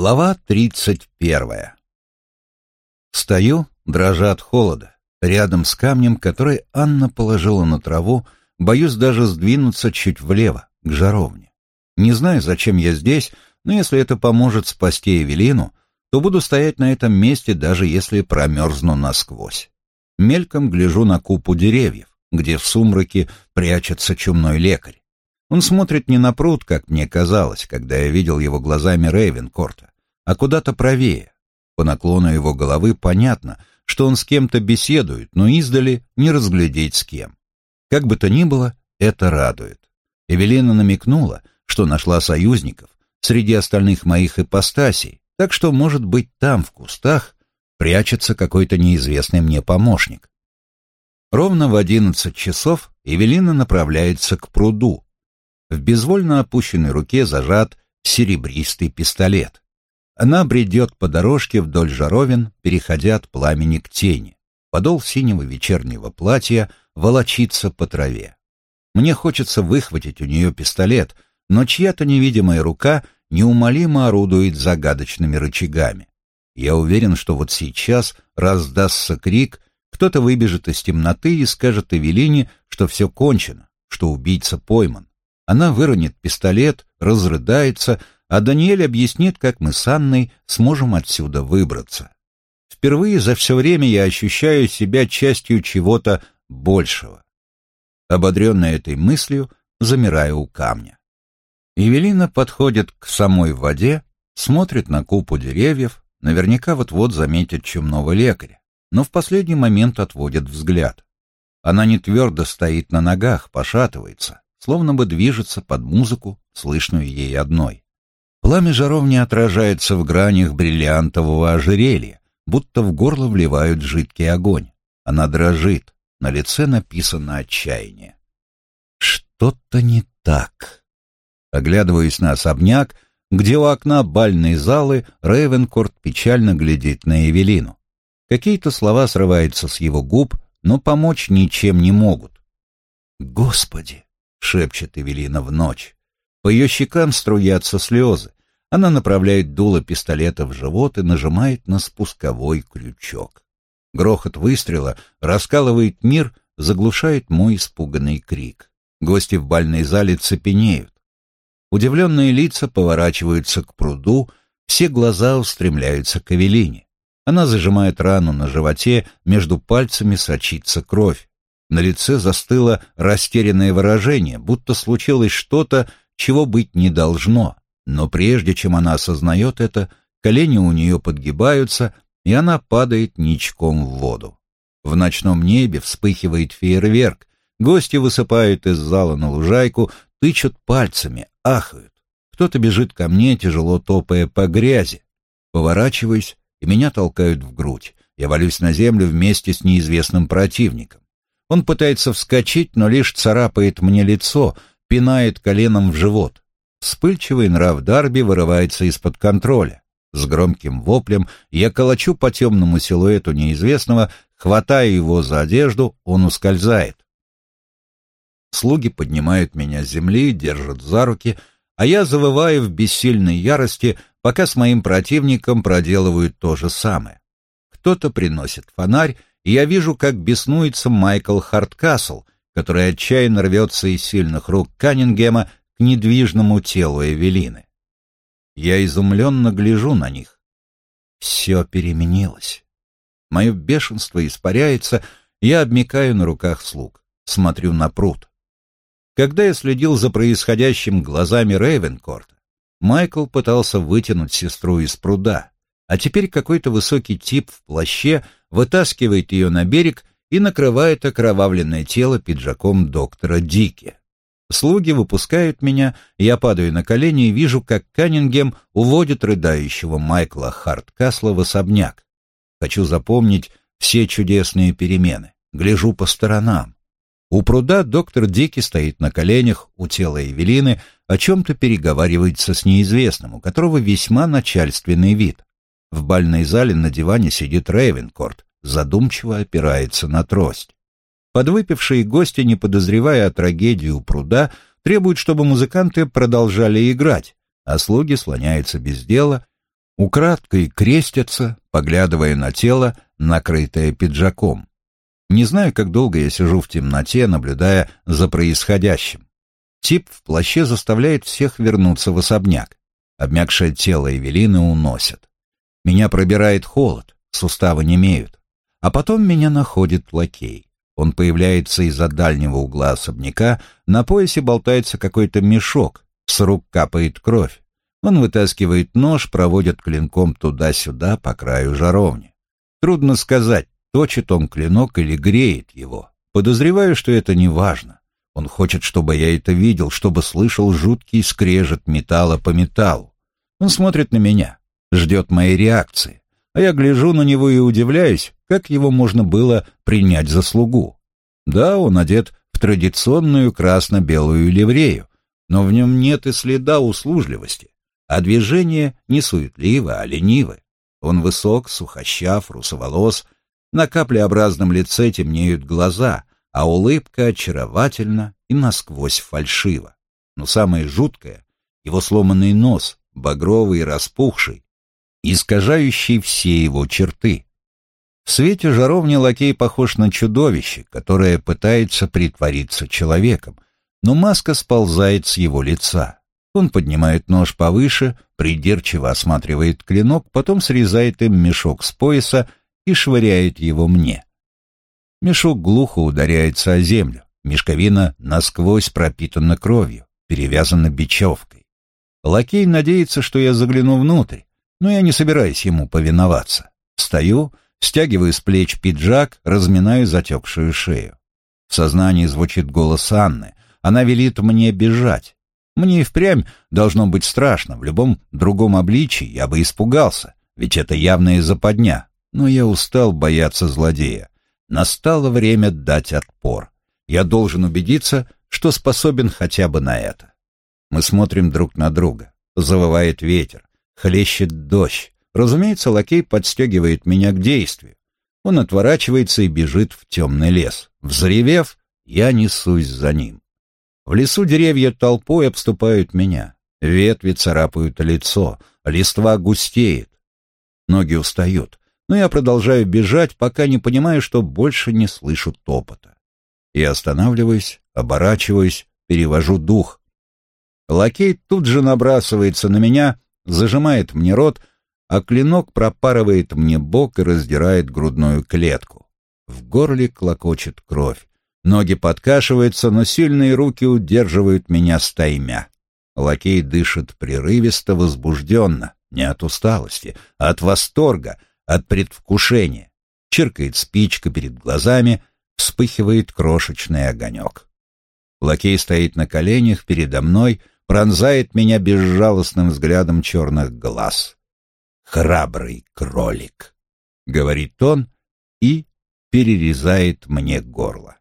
Глава тридцать первая. Стою, дрожа от холода, рядом с камнем, который Анна положила на траву, боюсь даже сдвинуться чуть влево, к жаровне. Не знаю, зачем я здесь, но если это поможет спасти Эвелину, то буду стоять на этом месте, даже если промерзну насквозь. Мельком гляжу на купу деревьев, где в сумраке прячется чумной лекарь. Он смотрит не на пруд, как мне казалось, когда я видел его глазами Рейвенкорта, а куда-то правее. По наклону его головы понятно, что он с кем-то беседует, но издали не разглядеть с кем. Как бы то ни было, это радует. Эвелина намекнула, что нашла союзников среди остальных моих ипостасей, так что, может быть, там, в кустах, прячется какой-то неизвестный мне помощник. Ровно в одиннадцать часов Эвелина направляется к пруду, в безвольно опущенной руке зажат серебристый пистолет. Она бредет по дорожке вдоль жаровин, переходя от пламени к тени. Подол синего вечернего платья волочится по траве. Мне хочется выхватить у нее пистолет, но чья-то невидимая рука неумолимо орудует загадочными рычагами. Я уверен, что вот сейчас раздастся крик, кто-то выбежит из темноты и скажет Эвелине, что все кончено, что убийца пойман. Она выронит пистолет, разрыдается, а Даниэль объяснит, как мы с Анной сможем отсюда выбраться. Впервые за все время я ощущаю себя частью чего-то большего. Ободренная этой мыслью, замираю у камня. Евелина подходит к самой воде, смотрит на купу деревьев, наверняка вот-вот заметит чумного лекаря, но в последний момент отводит взгляд. Она не твердо стоит на ногах, пошатывается словно бы движется под музыку, слышную ей одной. Пламя жаровни отражается в гранях бриллиантового ожерелья, будто в горло вливают жидкий огонь. Она дрожит, на лице написано отчаяние. Что-то не так. Оглядываясь на особняк, где у окна бальной залы Рейвенкорт печально глядит на Эвелину. Какие-то слова срываются с его губ, но помочь ничем не могут. Господи! — шепчет Эвелина в ночь. По ее щекам струятся слезы. Она направляет дуло пистолета в живот и нажимает на спусковой крючок. Грохот выстрела раскалывает мир, заглушает мой испуганный крик. Гости в бальной зале цепенеют. Удивленные лица поворачиваются к пруду, все глаза устремляются к Эвелине. Она зажимает рану на животе, между пальцами сочится кровь. На лице застыло растерянное выражение, будто случилось что-то, чего быть не должно. Но прежде чем она осознает это, колени у нее подгибаются, и она падает ничком в воду. В ночном небе вспыхивает фейерверк, гости высыпают из зала на лужайку, тычут пальцами, ахают. Кто-то бежит ко мне, тяжело топая по грязи. Поворачиваюсь, и меня толкают в грудь. Я валюсь на землю вместе с неизвестным противником. Он пытается вскочить, но лишь царапает мне лицо, пинает коленом в живот. Вспыльчивый нрав Дарби вырывается из-под контроля. С громким воплем я колочу по темному силуэту неизвестного, хватаю его за одежду, он ускользает. Слуги поднимают меня с земли, держат за руки, а я завываю в бессильной ярости, пока с моим противником проделывают то же самое. Кто-то приносит фонарь, и я вижу, как беснуется Майкл Харткасл, который отчаянно рвется из сильных рук Каннингема к недвижному телу Эвелины. Я изумленно гляжу на них. Все переменилось. Мое бешенство испаряется, я обмикаю на руках слуг, смотрю на пруд. Когда я следил за происходящим глазами Рейвенкорта, Майкл пытался вытянуть сестру из пруда, а теперь какой-то высокий тип в плаще вытаскивает ее на берег и накрывает окровавленное тело пиджаком доктора Дики. Слуги выпускают меня, я падаю на колени и вижу, как Каннингем уводит рыдающего Майкла Харткасла в особняк. Хочу запомнить все чудесные перемены. Гляжу по сторонам. У пруда доктор Дики стоит на коленях у тела Эвелины, о чем-то переговаривается с неизвестным, у которого весьма начальственный вид. В бальной зале на диване сидит Рейвенкорт, задумчиво опирается на трость. Подвыпившие гости, не подозревая о трагедии у пруда, требуют, чтобы музыканты продолжали играть, а слуги слоняются без дела, Украдкой крестятся, поглядывая на тело, накрытое пиджаком. Не знаю, как долго я сижу в темноте, наблюдая за происходящим. Тип в плаще заставляет всех вернуться в особняк. Обмякшее тело Эвелины уносят. Меня пробирает холод, суставы немеют. А потом меня находит лакей. Он появляется из-за дальнего угла особняка, на поясе болтается какой-то мешок, с рук капает кровь. Он вытаскивает нож, проводит клинком туда-сюда по краю жаровни. Трудно сказать, точит он клинок или греет его. Подозреваю, что это не важно. Он хочет, чтобы я это видел, чтобы слышал жуткий скрежет металла по металлу. Он смотрит на меня, ждет моей реакции. А я гляжу на него и удивляюсь, как его можно было принять за слугу. Да, он одет в традиционную красно-белую ливрею, но в нем нет и следа услужливости, а движения не суетливы, а ленивы. Он высок, сухощав, русоволос, на каплеобразном лице темнеют глаза, а улыбка очаровательна и насквозь фальшива. Но самое жуткое — его сломанный нос, багровый и распухший, искажающий все его черты. В свете жаровни лакей похож на чудовище, которое пытается притвориться человеком, но маска сползает с его лица. Он поднимает нож повыше, придирчиво осматривает клинок, потом срезает им мешок с пояса и швыряет его мне. Мешок глухо ударяется о землю, мешковина насквозь пропитана кровью, перевязана бечевкой. Лакей надеется, что я загляну внутрь, но я не собираюсь ему повиноваться. Встаю, стягиваю с плеч пиджак, разминаю затекшую шею. В сознании звучит голос Анны. Она велит мне бежать. Мне и впрямь должно быть страшно. В любом другом обличии я бы испугался, ведь это явная западня. Но я устал бояться злодея. Настало время дать отпор. Я должен убедиться, что способен хотя бы на это. Мы смотрим друг на друга. Завывает ветер. Хлещет дождь. Разумеется, лакей подстегивает меня к действию. Он отворачивается и бежит в темный лес. Взревев, я несусь за ним. В лесу деревья толпой обступают меня. Ветви царапают лицо, листва густеет. Ноги устают, но я продолжаю бежать, пока не понимаю, что больше не слышу топота. Я останавливаюсь, оборачиваюсь, перевожу дух. Лакей тут же набрасывается на меня зажимает мне рот, а клинок пропарывает мне бок и раздирает грудную клетку. В горле клокочет кровь. Ноги подкашиваются, но сильные руки удерживают меня стаймя. Лакей дышит прерывисто, возбужденно, не от усталости, а от восторга, от предвкушения. Чиркает спичка перед глазами, вспыхивает крошечный огонек. Лакей стоит на коленях передо мной, пронзает меня безжалостным взглядом черных глаз. «Храбрый кролик», — говорит он и перерезает мне горло.